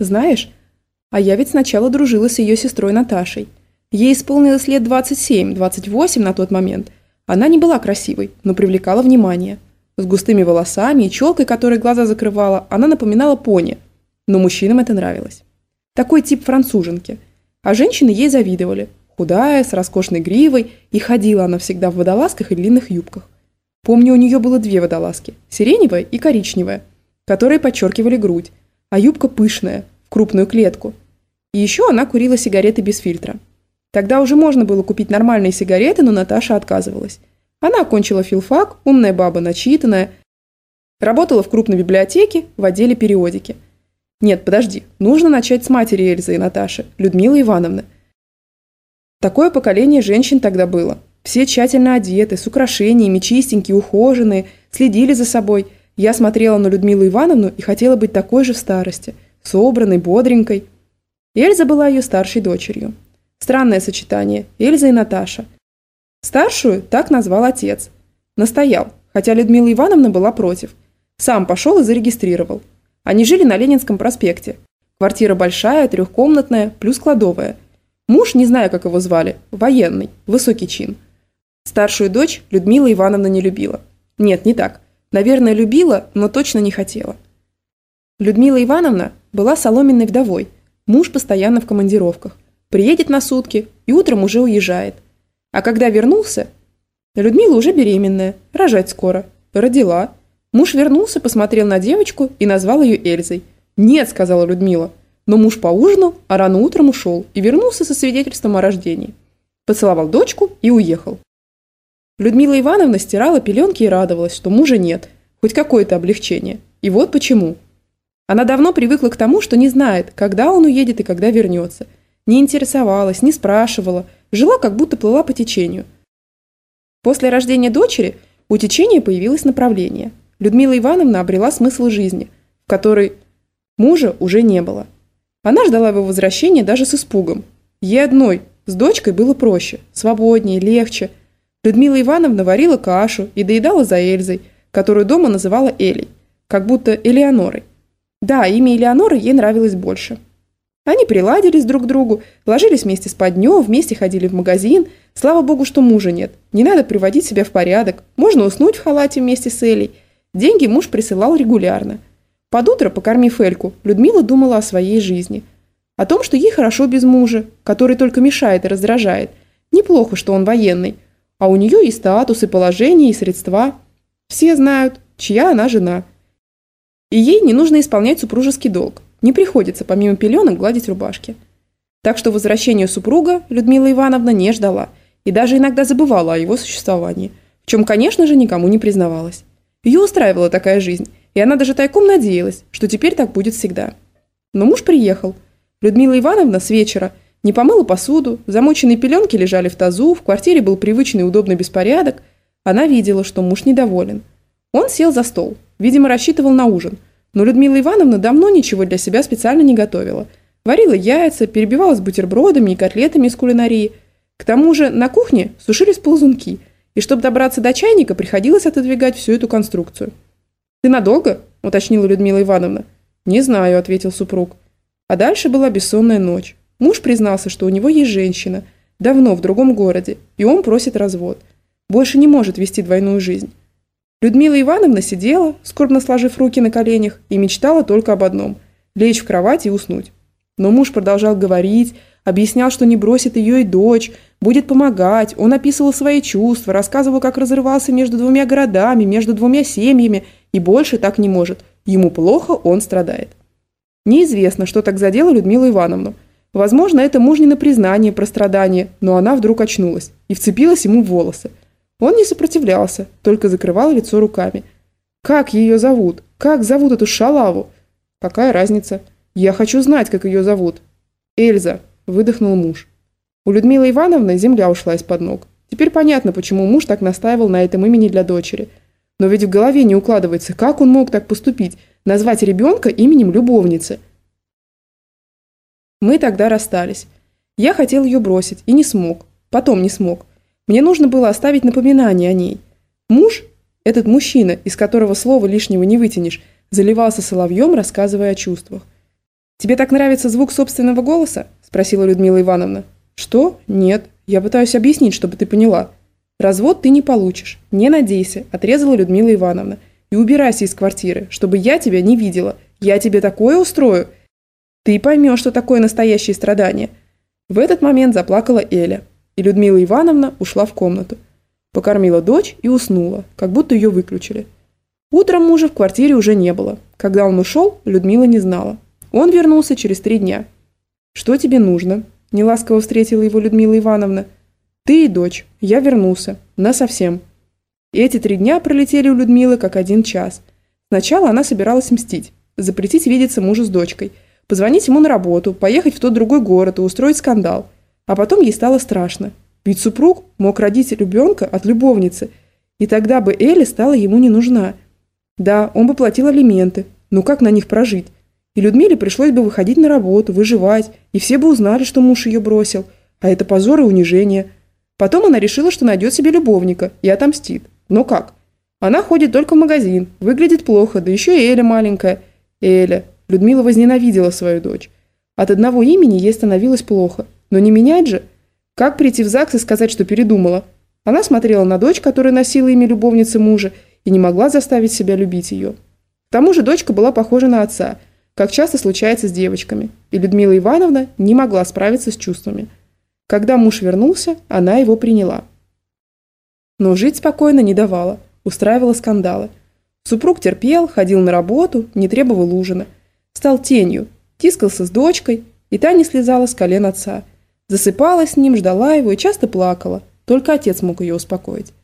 Знаешь, а я ведь сначала дружила с ее сестрой Наташей. Ей исполнилось лет 27-28 на тот момент. Она не была красивой, но привлекала внимание. С густыми волосами и челкой, которой глаза закрывала, она напоминала пони. Но мужчинам это нравилось. Такой тип француженки. А женщины ей завидовали. Худая, с роскошной гривой, и ходила она всегда в водолазках и длинных юбках. Помню, у нее было две водолазки – сиреневая и коричневая, которые подчеркивали грудь, а юбка пышная, в крупную клетку. И еще она курила сигареты без фильтра. Тогда уже можно было купить нормальные сигареты, но Наташа отказывалась. Она окончила филфак, умная баба, начитанная. Работала в крупной библиотеке в отделе периодики. Нет, подожди, нужно начать с матери Эльзы и Наташи, Людмилы Ивановны. Такое поколение женщин тогда было. Все тщательно одеты, с украшениями, чистенькие, ухоженные, следили за собой. Я смотрела на Людмилу Ивановну и хотела быть такой же в старости, собранной, бодренькой. Эльза была ее старшей дочерью. Странное сочетание – Эльза и Наташа. Старшую так назвал отец. Настоял, хотя Людмила Ивановна была против. Сам пошел и зарегистрировал. Они жили на Ленинском проспекте. Квартира большая, трехкомнатная, плюс кладовая. Муж, не знаю, как его звали, военный, высокий чин – Старшую дочь Людмила Ивановна не любила. Нет, не так. Наверное, любила, но точно не хотела. Людмила Ивановна была соломенной вдовой. Муж постоянно в командировках. Приедет на сутки и утром уже уезжает. А когда вернулся, Людмила уже беременная, рожать скоро. Родила. Муж вернулся, посмотрел на девочку и назвал ее Эльзой. «Нет», – сказала Людмила. Но муж поужинал, а рано утром ушел и вернулся со свидетельством о рождении. Поцеловал дочку и уехал. Людмила Ивановна стирала пеленки и радовалась, что мужа нет, хоть какое-то облегчение. И вот почему. Она давно привыкла к тому, что не знает, когда он уедет и когда вернется. Не интересовалась, не спрашивала, жила, как будто плыла по течению. После рождения дочери у течения появилось направление. Людмила Ивановна обрела смысл жизни, в которой мужа уже не было. Она ждала его возвращения даже с испугом. Ей одной, с дочкой было проще, свободнее, легче – Людмила Ивановна варила кашу и доедала за Эльзой, которую дома называла Элей, как будто Элеонорой. Да, имя Элеоноры ей нравилось больше. Они приладились друг к другу, ложились вместе с поднём, вместе ходили в магазин. Слава богу, что мужа нет. Не надо приводить себя в порядок. Можно уснуть в халате вместе с Элей. Деньги муж присылал регулярно. Под утро, покормив Эльку, Людмила думала о своей жизни. О том, что ей хорошо без мужа, который только мешает и раздражает. Неплохо, что он военный. А у нее и статус, и положение, и средства. Все знают, чья она жена. И ей не нужно исполнять супружеский долг. Не приходится помимо пеленок гладить рубашки. Так что возвращение супруга Людмила Ивановна не ждала и даже иногда забывала о его существовании, в чем, конечно же, никому не признавалась. Ее устраивала такая жизнь, и она даже тайком надеялась, что теперь так будет всегда. Но муж приехал. Людмила Ивановна с вечера – не помыла посуду, замоченные пеленки лежали в тазу, в квартире был привычный и удобный беспорядок. Она видела, что муж недоволен. Он сел за стол, видимо, рассчитывал на ужин. Но Людмила Ивановна давно ничего для себя специально не готовила. Варила яйца, перебивалась бутербродами и котлетами из кулинарии. К тому же на кухне сушились ползунки, и чтобы добраться до чайника, приходилось отодвигать всю эту конструкцию. «Ты надолго?» – уточнила Людмила Ивановна. «Не знаю», – ответил супруг. А дальше была бессонная ночь. Муж признался, что у него есть женщина, давно в другом городе, и он просит развод. Больше не может вести двойную жизнь. Людмила Ивановна сидела, скорбно сложив руки на коленях, и мечтала только об одном – лечь в кровать и уснуть. Но муж продолжал говорить, объяснял, что не бросит ее и дочь, будет помогать, он описывал свои чувства, рассказывал, как разрывался между двумя городами, между двумя семьями, и больше так не может. Ему плохо, он страдает. Неизвестно, что так задело Людмилу Ивановну – Возможно, это мужнино признание про страдания, но она вдруг очнулась и вцепилась ему в волосы. Он не сопротивлялся, только закрывал лицо руками. «Как ее зовут? Как зовут эту шалаву?» «Какая разница? Я хочу знать, как ее зовут». «Эльза», – выдохнул муж. У Людмилы Ивановны земля ушла из-под ног. Теперь понятно, почему муж так настаивал на этом имени для дочери. Но ведь в голове не укладывается, как он мог так поступить, назвать ребенка именем любовницы – мы тогда расстались. Я хотел ее бросить и не смог. Потом не смог. Мне нужно было оставить напоминание о ней. Муж, этот мужчина, из которого слова лишнего не вытянешь, заливался соловьем, рассказывая о чувствах. «Тебе так нравится звук собственного голоса?» – спросила Людмила Ивановна. «Что? Нет. Я пытаюсь объяснить, чтобы ты поняла. Развод ты не получишь. Не надейся», – отрезала Людмила Ивановна. «И убирайся из квартиры, чтобы я тебя не видела. Я тебе такое устрою. Ты поймешь, что такое настоящее страдание». В этот момент заплакала Эля, и Людмила Ивановна ушла в комнату. Покормила дочь и уснула, как будто ее выключили. Утром мужа в квартире уже не было. Когда он ушел, Людмила не знала. Он вернулся через три дня. «Что тебе нужно?» – неласково встретила его Людмила Ивановна. «Ты и дочь. Я вернулся. Насовсем». Эти три дня пролетели у Людмилы как один час. Сначала она собиралась мстить, запретить видеться мужу с дочкой, позвонить ему на работу, поехать в тот другой город и устроить скандал. А потом ей стало страшно. Ведь супруг мог родить ребенка от любовницы, и тогда бы Элли стала ему не нужна. Да, он бы платил алименты, но как на них прожить? И Людмиле пришлось бы выходить на работу, выживать, и все бы узнали, что муж ее бросил. А это позор и унижение. Потом она решила, что найдет себе любовника и отомстит. Но как? Она ходит только в магазин, выглядит плохо, да еще и Эля маленькая. Эля. Людмила возненавидела свою дочь. От одного имени ей становилось плохо. Но не менять же. Как прийти в ЗАГС и сказать, что передумала? Она смотрела на дочь, которая носила имя любовницы мужа, и не могла заставить себя любить ее. К тому же дочка была похожа на отца – как часто случается с девочками, и Людмила Ивановна не могла справиться с чувствами. Когда муж вернулся, она его приняла. Но жить спокойно не давала, устраивала скандалы. Супруг терпел, ходил на работу, не требовал ужина. Стал тенью, тискался с дочкой, и та не слезала с колен отца. Засыпала с ним, ждала его и часто плакала. Только отец мог ее успокоить.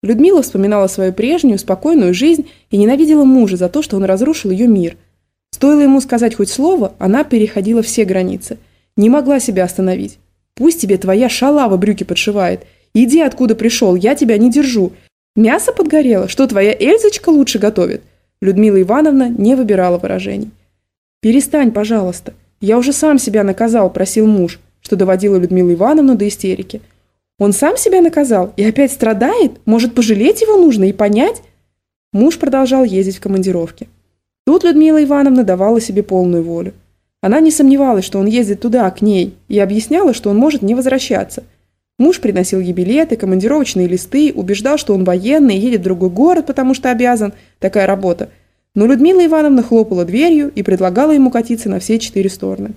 Людмила вспоминала свою прежнюю, спокойную жизнь и ненавидела мужа за то, что он разрушил ее мир – Стоило ему сказать хоть слово, она переходила все границы. Не могла себя остановить. Пусть тебе твоя шалава брюки подшивает. Иди откуда пришел, я тебя не держу. Мясо подгорело, что твоя Эльзочка лучше готовит? Людмила Ивановна не выбирала выражений. «Перестань, пожалуйста. Я уже сам себя наказал», – просил муж, что доводило Людмилу Ивановну до истерики. «Он сам себя наказал и опять страдает? Может, пожалеть его нужно и понять?» Муж продолжал ездить в командировки. Тут Людмила Ивановна давала себе полную волю. Она не сомневалась, что он ездит туда, к ней, и объясняла, что он может не возвращаться. Муж приносил ей билеты, командировочные листы, убеждал, что он военный, едет в другой город, потому что обязан, такая работа. Но Людмила Ивановна хлопала дверью и предлагала ему катиться на все четыре стороны.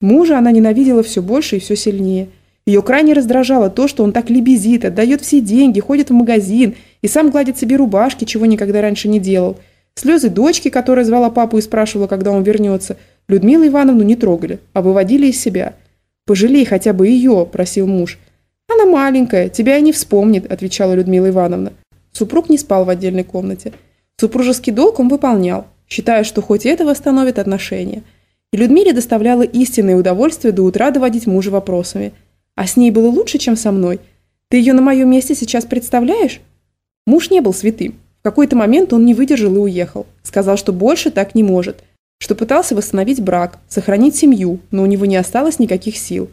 Мужа она ненавидела все больше и все сильнее. Ее крайне раздражало то, что он так лебезит, отдает все деньги, ходит в магазин и сам гладит себе рубашки, чего никогда раньше не делал – Слезы дочки, которая звала папу и спрашивала, когда он вернется, Людмилу Ивановну не трогали, а выводили из себя. «Пожалей хотя бы ее», – просил муж. «Она маленькая, тебя и не вспомнит», – отвечала Людмила Ивановна. Супруг не спал в отдельной комнате. Супружеский долг он выполнял, считая, что хоть это восстановит отношения. И Людмиле доставляло истинное удовольствие до утра доводить мужа вопросами. «А с ней было лучше, чем со мной? Ты ее на моем месте сейчас представляешь?» Муж не был святым какой-то момент он не выдержал и уехал. Сказал, что больше так не может. Что пытался восстановить брак, сохранить семью, но у него не осталось никаких сил.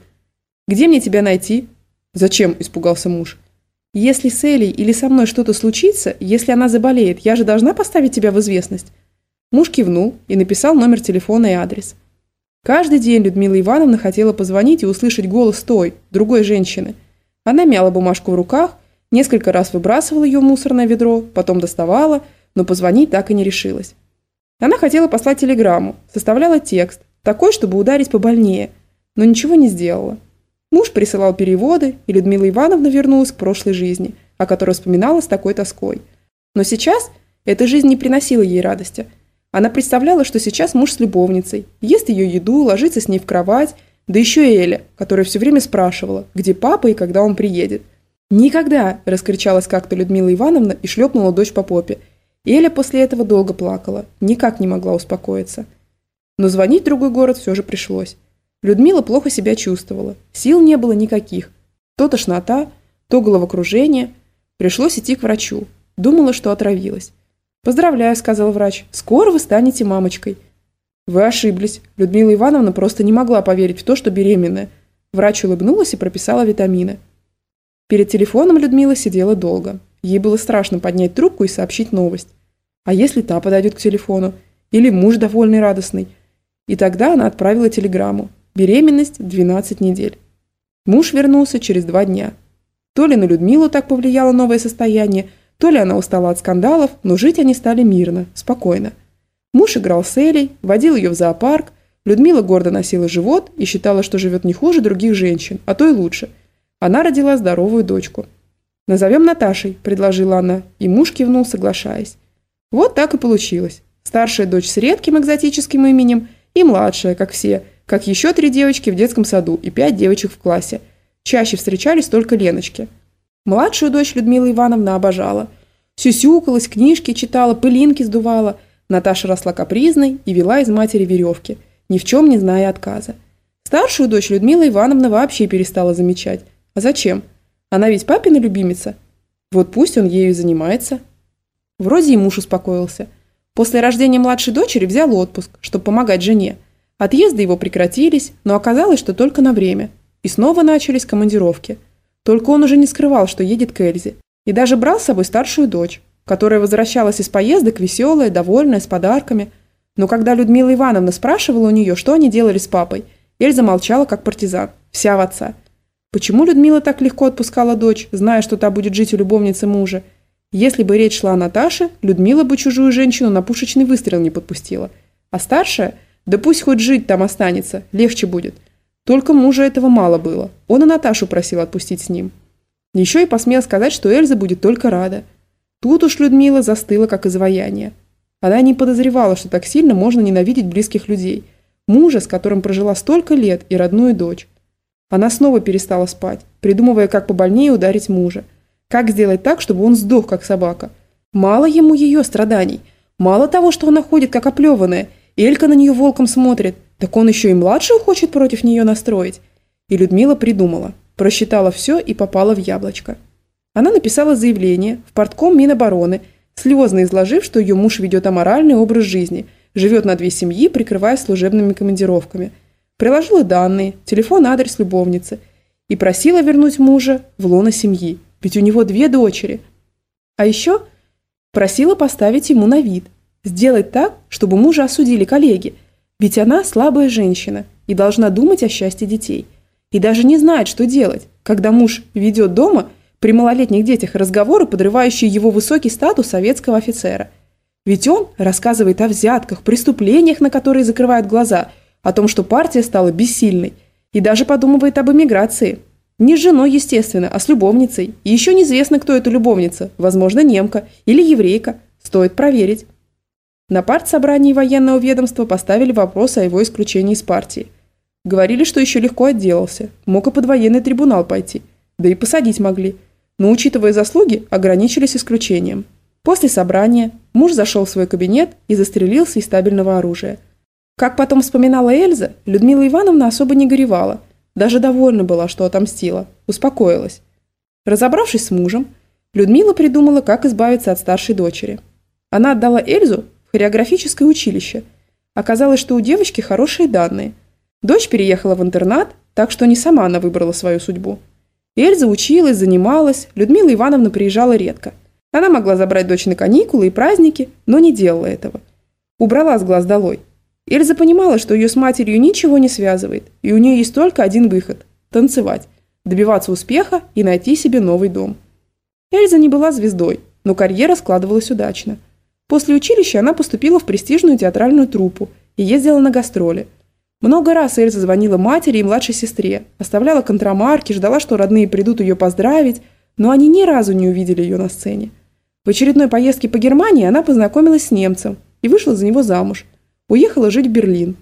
«Где мне тебя найти?» «Зачем?» – испугался муж. «Если с Элей или со мной что-то случится, если она заболеет, я же должна поставить тебя в известность». Муж кивнул и написал номер телефона и адрес. Каждый день Людмила Ивановна хотела позвонить и услышать голос той, другой женщины. Она мяла бумажку в руках, Несколько раз выбрасывала ее в мусорное ведро, потом доставала, но позвонить так и не решилась. Она хотела послать телеграмму, составляла текст, такой, чтобы ударить побольнее, но ничего не сделала. Муж присылал переводы, и Людмила Ивановна вернулась к прошлой жизни, о которой вспоминала с такой тоской. Но сейчас эта жизнь не приносила ей радости. Она представляла, что сейчас муж с любовницей, ест ее еду, ложится с ней в кровать, да еще и Эля, которая все время спрашивала, где папа и когда он приедет. «Никогда!» – раскричалась как-то Людмила Ивановна и шлепнула дочь по попе. Эля после этого долго плакала, никак не могла успокоиться. Но звонить в другой город все же пришлось. Людмила плохо себя чувствовала, сил не было никаких. То тошнота, то головокружение. Пришлось идти к врачу. Думала, что отравилась. «Поздравляю», – сказал врач, – «скоро вы станете мамочкой». «Вы ошиблись». Людмила Ивановна просто не могла поверить в то, что беременная. Врач улыбнулась и прописала витамины. Перед телефоном Людмила сидела долго. Ей было страшно поднять трубку и сообщить новость. А если та подойдет к телефону? Или муж довольный радостный? И тогда она отправила телеграмму. Беременность 12 недель. Муж вернулся через два дня. То ли на Людмилу так повлияло новое состояние, то ли она устала от скандалов, но жить они стали мирно, спокойно. Муж играл с Элей, водил ее в зоопарк, Людмила гордо носила живот и считала, что живет не хуже других женщин, а то и лучше. Она родила здоровую дочку. «Назовем Наташей», – предложила она, и муж кивнул, соглашаясь. Вот так и получилось. Старшая дочь с редким экзотическим именем и младшая, как все, как еще три девочки в детском саду и пять девочек в классе. Чаще встречались только Леночки. Младшую дочь Людмила Ивановна обожала. Сюсюкалась, книжки читала, пылинки сдувала. Наташа росла капризной и вела из матери веревки – ни в чем не зная отказа. Старшую дочь Людмила Ивановна вообще перестала замечать. А зачем? Она ведь папина любимица. Вот пусть он ею занимается. Вроде и муж успокоился. После рождения младшей дочери взял отпуск, чтобы помогать жене. Отъезды его прекратились, но оказалось, что только на время. И снова начались командировки. Только он уже не скрывал, что едет к Эльзе. И даже брал с собой старшую дочь, которая возвращалась из поездок веселая, довольная, с подарками – но когда Людмила Ивановна спрашивала у нее, что они делали с папой, Эльза молчала, как партизан, вся в отца. Почему Людмила так легко отпускала дочь, зная, что та будет жить у любовницы мужа? Если бы речь шла о Наташе, Людмила бы чужую женщину на пушечный выстрел не подпустила. А старшая? Да пусть хоть жить там останется, легче будет. Только мужа этого мало было. Он и Наташу просил отпустить с ним. Еще и посмел сказать, что Эльза будет только рада. Тут уж Людмила застыла, как изваяние. Она не подозревала, что так сильно можно ненавидеть близких людей. Мужа, с которым прожила столько лет, и родную дочь. Она снова перестала спать, придумывая, как побольнее ударить мужа. Как сделать так, чтобы он сдох, как собака. Мало ему ее страданий. Мало того, что она ходит, как оплеванная. Элька на нее волком смотрит. Так он еще и младшую хочет против нее настроить. И Людмила придумала. Просчитала все и попала в яблочко. Она написала заявление в портком Минобороны – слезно изложив, что ее муж ведет аморальный образ жизни, живет на две семьи, прикрываясь служебными командировками. Приложила данные, телефон, адрес любовницы и просила вернуть мужа в лоно семьи, ведь у него две дочери. А еще просила поставить ему на вид, сделать так, чтобы мужа осудили коллеги, ведь она слабая женщина и должна думать о счастье детей. И даже не знает, что делать, когда муж ведет дома – при малолетних детях разговоры, подрывающие его высокий статус советского офицера. Ведь он рассказывает о взятках, преступлениях, на которые закрывают глаза, о том, что партия стала бессильной, и даже подумывает об эмиграции. Не с женой, естественно, а с любовницей. И еще неизвестно, кто эта любовница, возможно, немка или еврейка. Стоит проверить. На партсобрании военного ведомства поставили вопрос о его исключении из партии. Говорили, что еще легко отделался, мог и под военный трибунал пойти. Да и посадить могли – но, учитывая заслуги, ограничились исключением. После собрания муж зашел в свой кабинет и застрелился из стабильного оружия. Как потом вспоминала Эльза, Людмила Ивановна особо не горевала, даже довольна была, что отомстила, успокоилась. Разобравшись с мужем, Людмила придумала, как избавиться от старшей дочери. Она отдала Эльзу в хореографическое училище. Оказалось, что у девочки хорошие данные. Дочь переехала в интернат, так что не сама она выбрала свою судьбу – Эльза училась, занималась, Людмила Ивановна приезжала редко. Она могла забрать дочь на каникулы и праздники, но не делала этого. Убрала с глаз долой. Эльза понимала, что ее с матерью ничего не связывает, и у нее есть только один выход – танцевать, добиваться успеха и найти себе новый дом. Эльза не была звездой, но карьера складывалась удачно. После училища она поступила в престижную театральную труппу и ездила на гастроли – много раз Эльза звонила матери и младшей сестре, оставляла контрамарки, ждала, что родные придут ее поздравить, но они ни разу не увидели ее на сцене. В очередной поездке по Германии она познакомилась с немцем и вышла за него замуж. Уехала жить в Берлин.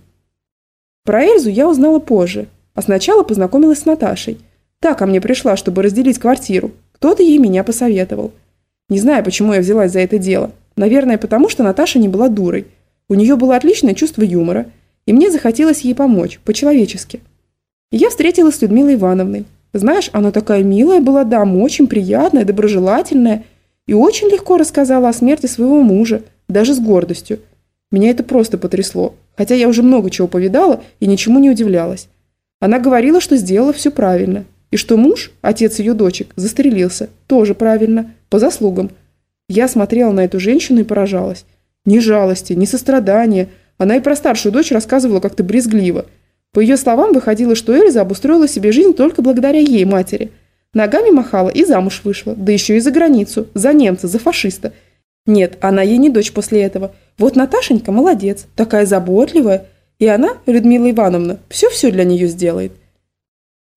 Про Эльзу я узнала позже, а сначала познакомилась с Наташей. Та ко мне пришла, чтобы разделить квартиру. Кто-то ей меня посоветовал. Не знаю, почему я взялась за это дело. Наверное, потому что Наташа не была дурой. У нее было отличное чувство юмора – и мне захотелось ей помочь, по-человечески. Я встретилась с Людмилой Ивановной. Знаешь, она такая милая была дама, очень приятная, доброжелательная, и очень легко рассказала о смерти своего мужа, даже с гордостью. Меня это просто потрясло, хотя я уже много чего повидала и ничему не удивлялась. Она говорила, что сделала все правильно, и что муж, отец ее дочек, застрелился, тоже правильно, по заслугам. Я смотрела на эту женщину и поражалась. Ни жалости, ни сострадания, Она и про старшую дочь рассказывала как-то брезгливо. По ее словам, выходило, что Эльза обустроила себе жизнь только благодаря ей, матери. Ногами махала и замуж вышла, да еще и за границу, за немца, за фашиста. Нет, она ей не дочь после этого. Вот Наташенька молодец, такая заботливая. И она, Людмила Ивановна, все-все для нее сделает.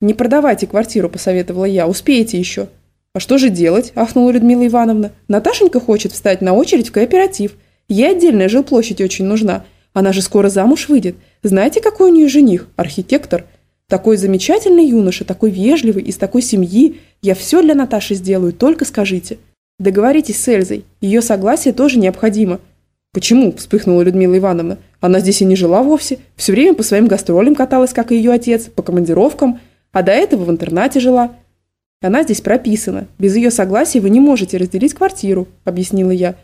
«Не продавайте квартиру», – посоветовала я, – «успеете еще». «А что же делать?» – ахнула Людмила Ивановна. «Наташенька хочет встать на очередь в кооператив. Ей отдельная жилплощадь очень нужна. Она же скоро замуж выйдет. Знаете, какой у нее жених? Архитектор. Такой замечательный юноша, такой вежливый, из такой семьи. Я все для Наташи сделаю, только скажите. Договоритесь с Эльзой. Ее согласие тоже необходимо». «Почему?» – вспыхнула Людмила Ивановна. «Она здесь и не жила вовсе. Все время по своим гастролям каталась, как и ее отец, по командировкам. А до этого в интернате жила. Она здесь прописана. Без ее согласия вы не можете разделить квартиру», – объяснила я.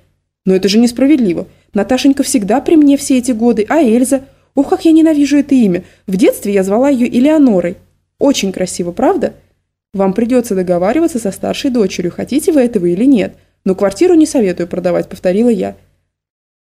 «Но это же несправедливо. Наташенька всегда при мне все эти годы, а Эльза? Ох, как я ненавижу это имя. В детстве я звала ее Элеонорой. Очень красиво, правда? Вам придется договариваться со старшей дочерью, хотите вы этого или нет. Но квартиру не советую продавать», – повторила я.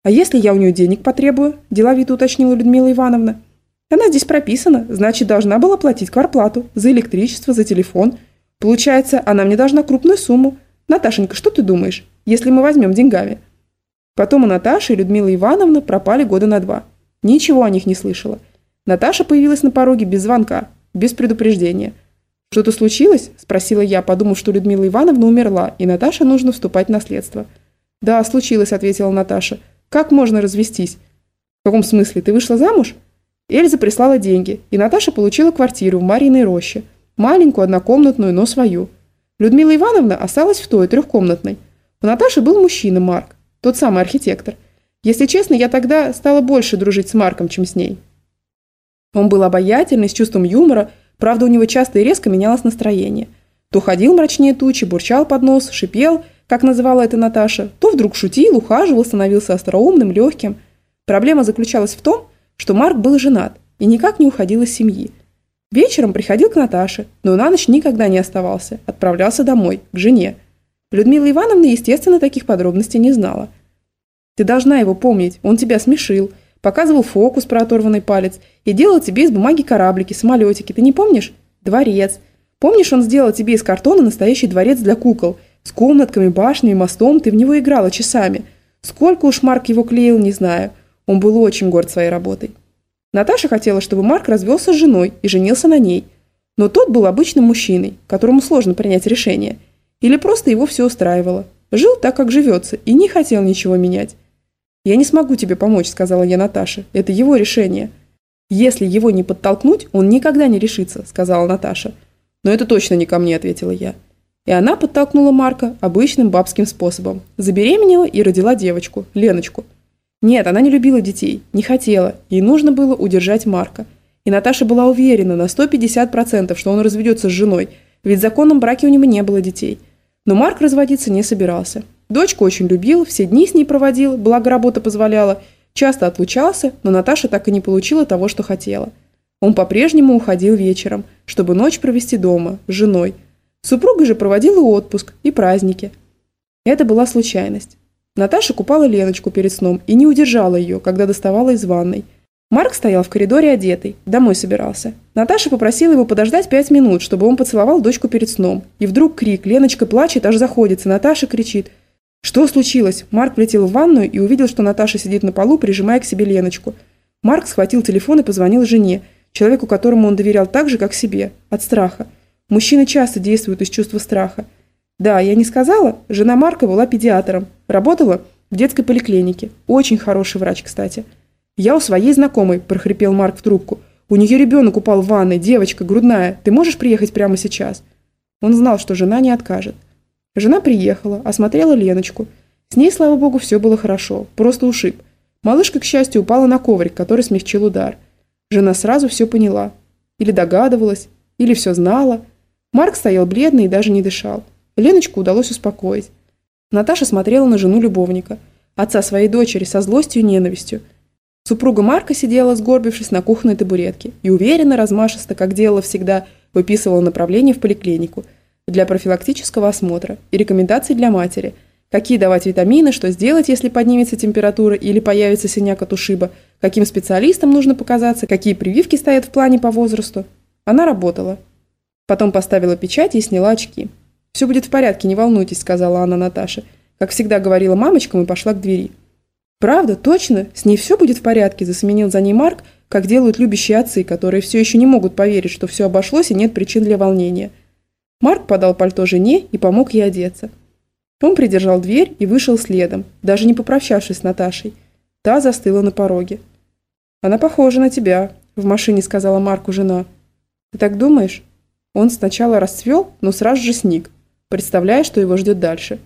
«А если я у нее денег потребую?» – деловито уточнила Людмила Ивановна. «Она здесь прописана, значит, должна была платить кварплату за электричество, за телефон. Получается, она мне должна крупную сумму. Наташенька, что ты думаешь, если мы возьмем деньгами?» Потом у Наташи и Людмила Ивановна пропали года на два. Ничего о них не слышала. Наташа появилась на пороге без звонка, без предупреждения. «Что-то случилось?» – спросила я, подумав, что Людмила Ивановна умерла, и Наташе нужно вступать в наследство. «Да, случилось», – ответила Наташа. Как можно развестись? В каком смысле? Ты вышла замуж? Эльза прислала деньги, и Наташа получила квартиру в Мариной роще. Маленькую, однокомнатную, но свою. Людмила Ивановна осталась в той, трехкомнатной. У Наташи был мужчина, Марк, тот самый архитектор. Если честно, я тогда стала больше дружить с Марком, чем с ней. Он был обаятельный, с чувством юмора, правда, у него часто и резко менялось настроение. То ходил мрачнее тучи, бурчал под нос, шипел – как называла это Наташа, то вдруг шутил, ухаживал, становился остроумным, легким. Проблема заключалась в том, что Марк был женат и никак не уходил из семьи. Вечером приходил к Наташе, но на ночь никогда не оставался, отправлялся домой, к жене. Людмила Ивановна, естественно, таких подробностей не знала. «Ты должна его помнить, он тебя смешил», показывал фокус про оторванный палец и делал тебе из бумаги кораблики, самолетики. Ты не помнишь? Дворец. Помнишь, он сделал тебе из картона настоящий дворец для кукол – с комнатками, башней, мостом ты в него играла часами. Сколько уж Марк его клеил, не знаю. Он был очень горд своей работой. Наташа хотела, чтобы Марк развелся с женой и женился на ней. Но тот был обычным мужчиной, которому сложно принять решение. Или просто его все устраивало. Жил так, как живется, и не хотел ничего менять. «Я не смогу тебе помочь», – сказала я Наташе. «Это его решение». «Если его не подтолкнуть, он никогда не решится», – сказала Наташа. «Но это точно не ко мне», – ответила я. И она подтолкнула Марка обычным бабским способом. Забеременела и родила девочку, Леночку. Нет, она не любила детей, не хотела, ей нужно было удержать Марка. И Наташа была уверена на 150%, что он разведется с женой, ведь в законном браке у него не было детей. Но Марк разводиться не собирался. Дочку очень любил, все дни с ней проводил, благо работа позволяла, часто отлучался, но Наташа так и не получила того, что хотела. Он по-прежнему уходил вечером, чтобы ночь провести дома, с женой – Супруга же проводила отпуск и праздники. Это была случайность. Наташа купала Леночку перед сном и не удержала ее, когда доставала из ванной. Марк стоял в коридоре одетый, домой собирался. Наташа попросила его подождать пять минут, чтобы он поцеловал дочку перед сном. И вдруг крик, Леночка плачет, аж заходится, Наташа кричит. Что случилось? Марк влетел в ванную и увидел, что Наташа сидит на полу, прижимая к себе Леночку. Марк схватил телефон и позвонил жене, человеку, которому он доверял так же, как себе, от страха. Мужчины часто действуют из чувства страха. Да, я не сказала, жена Марка была педиатром, работала в детской поликлинике. Очень хороший врач, кстати. Я у своей знакомой, прохрипел Марк в трубку. У нее ребенок упал в ванной, девочка, грудная. Ты можешь приехать прямо сейчас? Он знал, что жена не откажет. Жена приехала, осмотрела Леночку. С ней, слава богу, все было хорошо, просто ушиб. Малышка, к счастью, упала на коврик, который смягчил удар. Жена сразу все поняла. Или догадывалась, или все знала. Марк стоял бледный и даже не дышал. Леночку удалось успокоить. Наташа смотрела на жену любовника, отца своей дочери, со злостью и ненавистью. Супруга Марка сидела, сгорбившись на кухонной табуретке, и уверенно, размашисто, как делала всегда, выписывала направление в поликлинику для профилактического осмотра и рекомендаций для матери, какие давать витамины, что сделать, если поднимется температура или появится синяк от ушиба, каким специалистам нужно показаться, какие прививки стоят в плане по возрасту. Она работала. Потом поставила печать и сняла очки. «Все будет в порядке, не волнуйтесь», – сказала она Наташе. Как всегда говорила мамочкам и пошла к двери. «Правда? Точно? С ней все будет в порядке?» – засеменил за ней Марк, как делают любящие отцы, которые все еще не могут поверить, что все обошлось и нет причин для волнения. Марк подал пальто жене и помог ей одеться. Он придержал дверь и вышел следом, даже не попрощавшись с Наташей. Та застыла на пороге. «Она похожа на тебя», – в машине сказала Марку жена. «Ты так думаешь?» Он сначала расцвел, но сразу же сник, представляя, что его ждет дальше.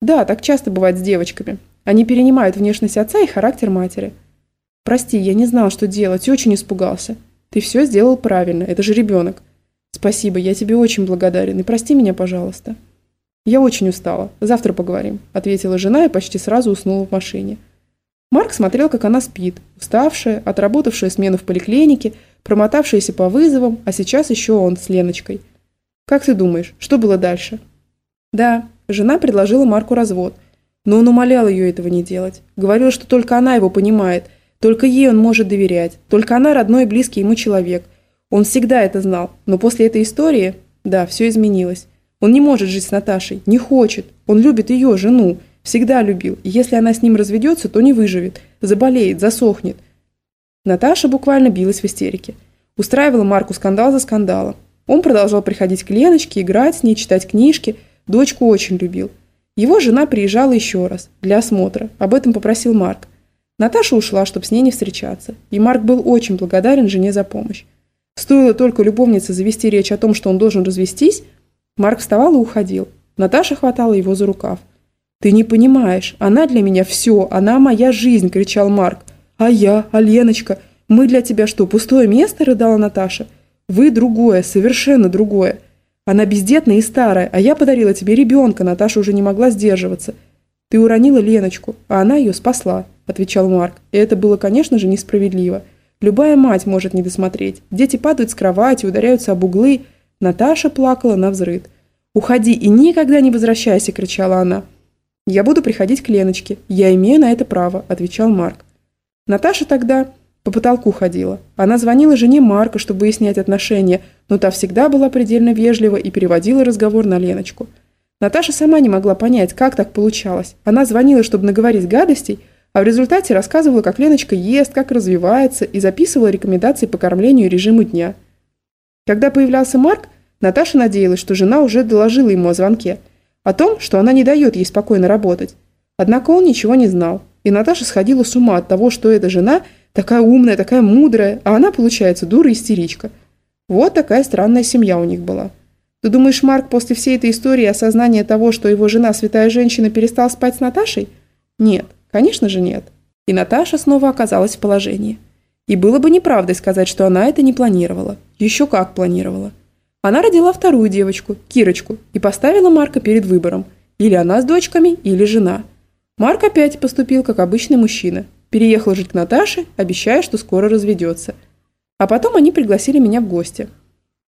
«Да, так часто бывает с девочками. Они перенимают внешность отца и характер матери». «Прости, я не знал, что делать, и очень испугался. Ты все сделал правильно, это же ребенок. Спасибо, я тебе очень благодарен, и прости меня, пожалуйста». «Я очень устала. Завтра поговорим», – ответила жена и почти сразу уснула в машине. Марк смотрел, как она спит, уставшая, отработавшая смену в поликлинике, промотавшаяся по вызовам, а сейчас еще он с Леночкой. «Как ты думаешь, что было дальше?» «Да, жена предложила Марку развод, но он умолял ее этого не делать. Говорил, что только она его понимает, только ей он может доверять, только она родной и близкий ему человек. Он всегда это знал, но после этой истории, да, все изменилось. Он не может жить с Наташей, не хочет, он любит ее, жену, Всегда любил, и если она с ним разведется, то не выживет, заболеет, засохнет. Наташа буквально билась в истерике. Устраивала Марку скандал за скандалом. Он продолжал приходить к Леночке, играть с ней, читать книжки. Дочку очень любил. Его жена приезжала еще раз, для осмотра. Об этом попросил Марк. Наташа ушла, чтобы с ней не встречаться. И Марк был очень благодарен жене за помощь. Стоило только любовнице завести речь о том, что он должен развестись, Марк вставал и уходил. Наташа хватала его за рукав. «Ты не понимаешь, она для меня все, она моя жизнь!» – кричал Марк. «А я, а мы для тебя что, пустое место?» – рыдала Наташа. «Вы другое, совершенно другое. Она бездетная и старая, а я подарила тебе ребенка», – Наташа уже не могла сдерживаться. «Ты уронила Леночку, а она ее спасла», – отвечал Марк. И это было, конечно же, несправедливо. Любая мать может не досмотреть. Дети падают с кровати, ударяются об углы. Наташа плакала на взрыд. «Уходи и никогда не возвращайся!» – кричала она. «Я буду приходить к Леночке. Я имею на это право», – отвечал Марк. Наташа тогда по потолку ходила. Она звонила жене Марка, чтобы выяснять отношения, но та всегда была предельно вежлива и переводила разговор на Леночку. Наташа сама не могла понять, как так получалось. Она звонила, чтобы наговорить гадостей, а в результате рассказывала, как Леночка ест, как развивается, и записывала рекомендации по кормлению и режиму дня. Когда появлялся Марк, Наташа надеялась, что жена уже доложила ему о звонке – о том, что она не дает ей спокойно работать. Однако он ничего не знал, и Наташа сходила с ума от того, что эта жена такая умная, такая мудрая, а она, получается, дура-истеричка. Вот такая странная семья у них была. Ты думаешь, Марк после всей этой истории осознания того, что его жена святая женщина перестал спать с Наташей? Нет, конечно же нет. И Наташа снова оказалась в положении. И было бы неправдой сказать, что она это не планировала. Еще как планировала. Она родила вторую девочку, Кирочку, и поставила Марка перед выбором. Или она с дочками, или жена. Марк опять поступил как обычный мужчина. Переехал жить к Наташе, обещая, что скоро разведется. А потом они пригласили меня в гости.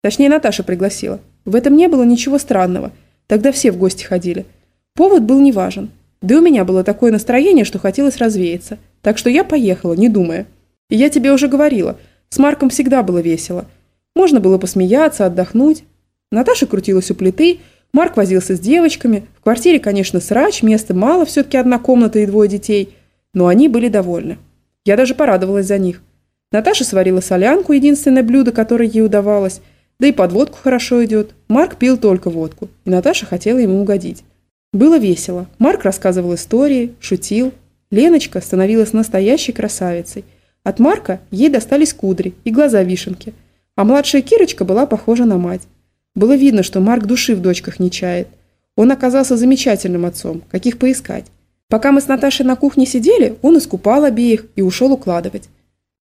Точнее, Наташа пригласила. В этом не было ничего странного. Тогда все в гости ходили. Повод был неважен. Да и у меня было такое настроение, что хотелось развеяться. Так что я поехала, не думая. И я тебе уже говорила, с Марком всегда было весело – можно было посмеяться, отдохнуть. Наташа крутилась у плиты, Марк возился с девочками. В квартире, конечно, срач, места мало, все-таки одна комната и двое детей. Но они были довольны. Я даже порадовалась за них. Наташа сварила солянку, единственное блюдо, которое ей удавалось. Да и под водку хорошо идет. Марк пил только водку, и Наташа хотела ему угодить. Было весело. Марк рассказывал истории, шутил. Леночка становилась настоящей красавицей. От Марка ей достались кудри и глаза вишенки – а младшая Кирочка была похожа на мать. Было видно, что Марк души в дочках не чает. Он оказался замечательным отцом, каких поискать. Пока мы с Наташей на кухне сидели, он искупал обеих и ушел укладывать.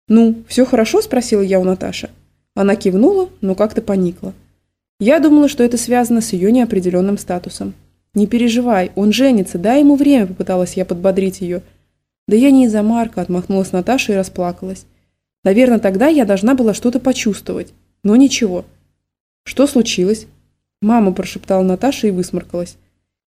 «Ну, все хорошо?» – спросила я у Наташи. Она кивнула, но как-то поникла. Я думала, что это связано с ее неопределенным статусом. «Не переживай, он женится, дай ему время», – попыталась я подбодрить ее. «Да я не из-за Марка», – отмахнулась Наташа и расплакалась. Наверное, тогда я должна была что-то почувствовать. Но ничего. Что случилось? Мама прошептала Наташа и высморкалась.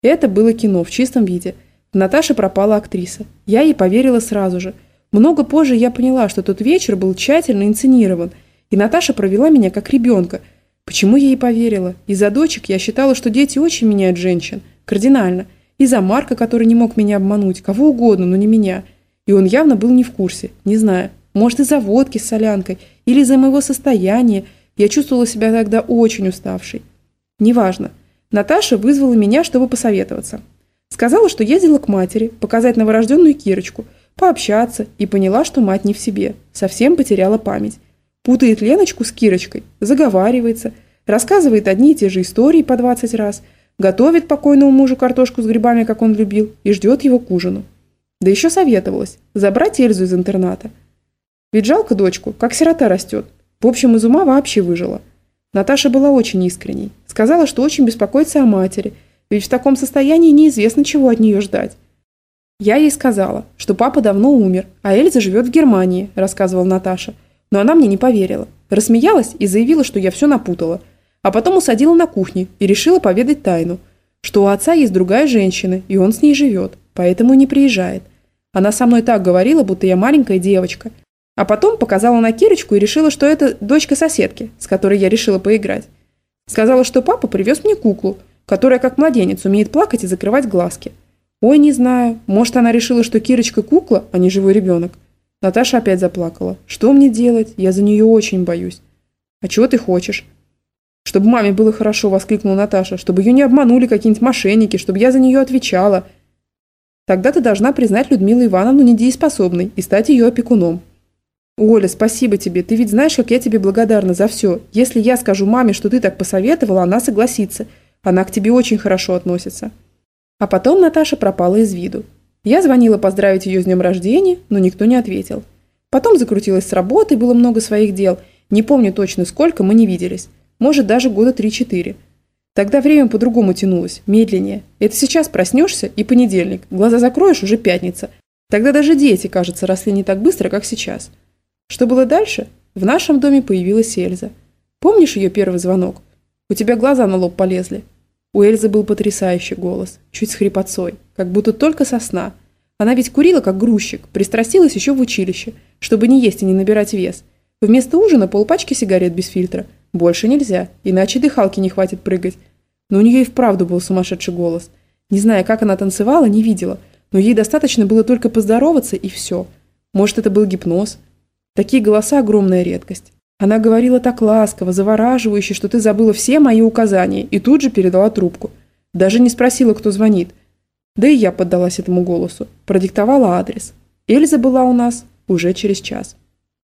Это было кино в чистом виде. Наташе пропала актриса. Я ей поверила сразу же. Много позже я поняла, что тот вечер был тщательно инсценирован, и Наташа провела меня как ребенка. Почему я ей поверила? Из-за дочек я считала, что дети очень меняют женщин. Кардинально. Из-за Марка, который не мог меня обмануть. Кого угодно, но не меня. И он явно был не в курсе. Не знаю. Может, из-за водки с солянкой. Или из-за моего состояния. Я чувствовала себя тогда очень уставшей. Неважно. Наташа вызвала меня, чтобы посоветоваться. Сказала, что ездила к матери, показать новорожденную Кирочку, пообщаться, и поняла, что мать не в себе, совсем потеряла память. Путает Леночку с Кирочкой, заговаривается, рассказывает одни и те же истории по 20 раз, готовит покойному мужу картошку с грибами, как он любил, и ждет его к ужину. Да еще советовалась забрать Эльзу из интерната. Ведь жалко дочку, как сирота растет. В общем, из ума вообще выжила. Наташа была очень искренней. Сказала, что очень беспокоится о матери, ведь в таком состоянии неизвестно, чего от нее ждать. Я ей сказала, что папа давно умер, а Эльза живет в Германии, рассказывала Наташа. Но она мне не поверила. Рассмеялась и заявила, что я все напутала. А потом усадила на кухне и решила поведать тайну, что у отца есть другая женщина, и он с ней живет, поэтому не приезжает. Она со мной так говорила, будто я маленькая девочка, а потом показала на Кирочку и решила, что это дочка соседки, с которой я решила поиграть. Сказала, что папа привез мне куклу, которая как младенец умеет плакать и закрывать глазки. Ой, не знаю, может она решила, что Кирочка кукла, а не живой ребенок. Наташа опять заплакала. Что мне делать? Я за нее очень боюсь. А чего ты хочешь? Чтобы маме было хорошо, воскликнула Наташа, чтобы ее не обманули какие-нибудь мошенники, чтобы я за нее отвечала. Тогда ты должна признать Людмилу Ивановну недееспособной и стать ее опекуном. «Оля, спасибо тебе. Ты ведь знаешь, как я тебе благодарна за все. Если я скажу маме, что ты так посоветовала, она согласится. Она к тебе очень хорошо относится». А потом Наташа пропала из виду. Я звонила поздравить ее с днем рождения, но никто не ответил. Потом закрутилась с работы, было много своих дел. Не помню точно сколько, мы не виделись. Может, даже года три-четыре. Тогда время по-другому тянулось, медленнее. Это сейчас проснешься и понедельник, глаза закроешь, уже пятница. Тогда даже дети, кажется, росли не так быстро, как сейчас. Что было дальше? В нашем доме появилась Эльза. Помнишь ее первый звонок? У тебя глаза на лоб полезли. У Эльзы был потрясающий голос, чуть с хрипотцой, как будто только со сна. Она ведь курила, как грузчик, пристрастилась еще в училище, чтобы не есть и не набирать вес. Вместо ужина полпачки сигарет без фильтра. Больше нельзя, иначе дыхалки не хватит прыгать. Но у нее и вправду был сумасшедший голос. Не зная, как она танцевала, не видела, но ей достаточно было только поздороваться и все. Может, это был гипноз, Такие голоса – огромная редкость. Она говорила так ласково, завораживающе, что ты забыла все мои указания и тут же передала трубку. Даже не спросила, кто звонит. Да и я поддалась этому голосу. Продиктовала адрес. Эльза была у нас уже через час.